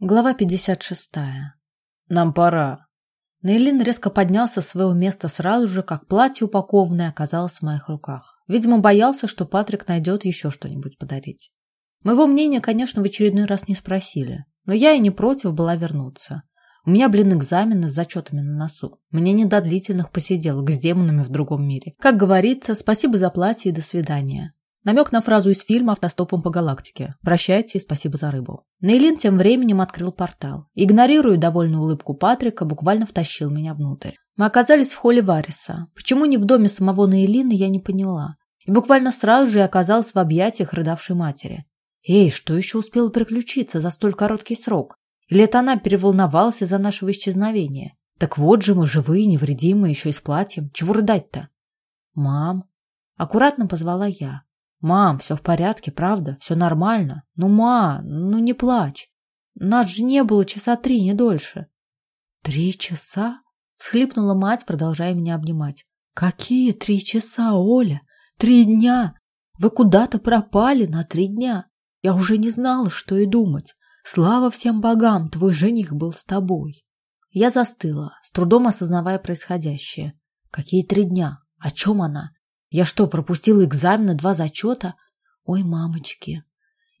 Глава 56. Нам пора. Нейлин резко поднялся с своего места сразу же, как платье упакованное оказалось в моих руках. Видимо, боялся, что Патрик найдет еще что-нибудь подарить. Моего мнения, конечно, в очередной раз не спросили, но я и не против была вернуться. У меня, блин, экзамены с зачетами на носу. Мне не до длительных посиделок с демонами в другом мире. Как говорится, спасибо за платье и до свидания. Намек на фразу из фильма «Автостопом по галактике». Прощайте и спасибо за рыбу. Нейлин тем временем открыл портал. Игнорируя довольную улыбку Патрика, буквально втащил меня внутрь. Мы оказались в холле Вариса. Почему не в доме самого Нейлина, я не поняла. И буквально сразу же оказалась в объятиях рыдавшей матери. Эй, что еще успело приключиться за столь короткий срок? Или это она переволновалась из-за нашего исчезновения? Так вот же мы живые, невредимые, еще и с платьем. Чего рыдать-то? Мам. Аккуратно позвала я. «Мам, все в порядке, правда? Все нормально? Ну, ма, ну не плачь. Нас же не было часа три, не дольше». «Три часа?» — всхлипнула мать, продолжая меня обнимать. «Какие три часа, Оля? Три дня! Вы куда-то пропали на три дня. Я уже не знала, что и думать. Слава всем богам, твой жених был с тобой». Я застыла, с трудом осознавая происходящее. Какие три дня? О чем она? Я что, пропустила экзамены, два зачета? Ой, мамочки.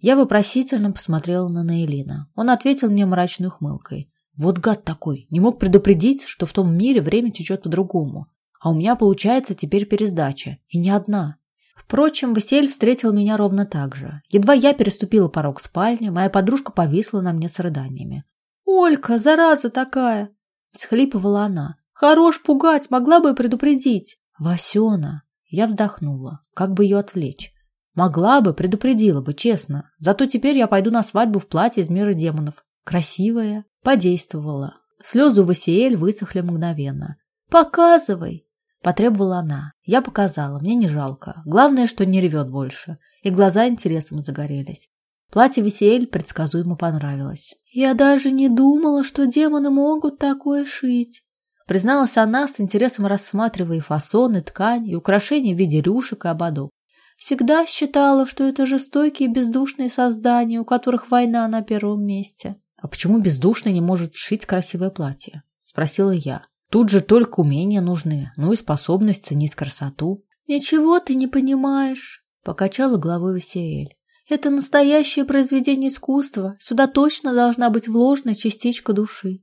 Я вопросительно посмотрела на Наилина. Он ответил мне мрачной ухмылкой. Вот гад такой, не мог предупредить, что в том мире время течет по-другому. А у меня получается теперь пересдача, и не одна. Впрочем, Василь встретил меня ровно так же. Едва я переступила порог спальни, моя подружка повисла на мне с рыданиями. «Олька, зараза такая!» – всхлипывала она. «Хорош пугать, могла бы предупредить!» «Васена, я вздохнула. Как бы ее отвлечь? Могла бы, предупредила бы, честно. Зато теперь я пойду на свадьбу в платье из мира демонов. Красивая. Подействовала. Слезы Васиэль высохли мгновенно. «Показывай!» – потребовала она. Я показала, мне не жалко. Главное, что не ревет больше. И глаза интересом загорелись. Платье Висиэль предсказуемо понравилось. «Я даже не думала, что демоны могут такое шить!» Призналась она, с интересом рассматривая фасоны, ткань и украшения в виде рюшек и ободов. Всегда считала, что это жестокие бездушные создания, у которых война на первом месте. «А почему бездушный не может сшить красивое платье?» – спросила я. «Тут же только умения нужны, ну и способность ценить красоту». «Ничего ты не понимаешь», – покачала головой Васиэль. «Это настоящее произведение искусства. Сюда точно должна быть вложена частичка души.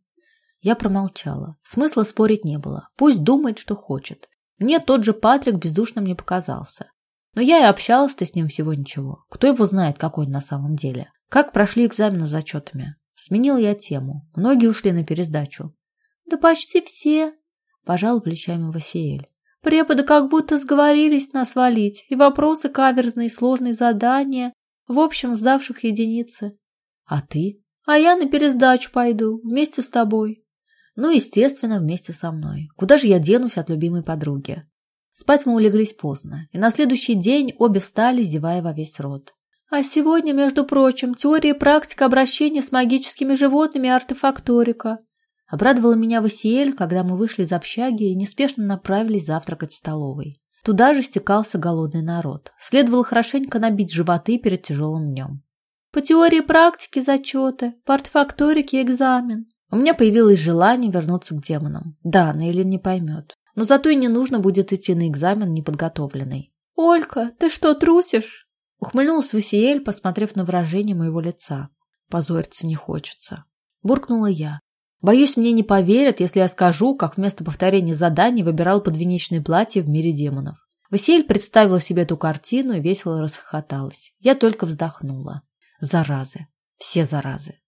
Я промолчала. Смысла спорить не было. Пусть думает, что хочет. Мне тот же Патрик бездушным не показался. Но я и общалась-то с ним всего ничего. Кто его знает, какой он на самом деле. Как прошли экзамены с зачетами? Сменил я тему. Многие ушли на пересдачу. Да почти все, пожал плечами Васиэль. Преподы как будто сговорились нас валить. И вопросы каверзные, сложные задания. В общем, сдавших единицы. А ты? А я на пересдачу пойду, вместе с тобой. Ну, естественно, вместе со мной. Куда же я денусь от любимой подруги? Спать мы улеглись поздно, и на следующий день обе встали, зевая во весь рот. А сегодня, между прочим, теория и практика обращения с магическими животными артефакторика. Обрадовала меня Васиэль, когда мы вышли из общаги и неспешно направились завтракать в столовой. Туда же стекался голодный народ. Следовало хорошенько набить животы перед тяжелым днем. По теории и практике зачеты, по артефакторике экзамен. У меня появилось желание вернуться к демонам. Да, Нейлин не поймет. Но зато и не нужно будет идти на экзамен неподготовленный. «Олька, ты что, трусишь?» Ухмыльнулась Васиэль, посмотрев на выражение моего лица. Позориться не хочется. Буркнула я. Боюсь, мне не поверят, если я скажу, как вместо повторения заданий выбирал подвенечное платье в мире демонов. Василь представила себе эту картину и весело расхохоталась. Я только вздохнула. Заразы. Все заразы.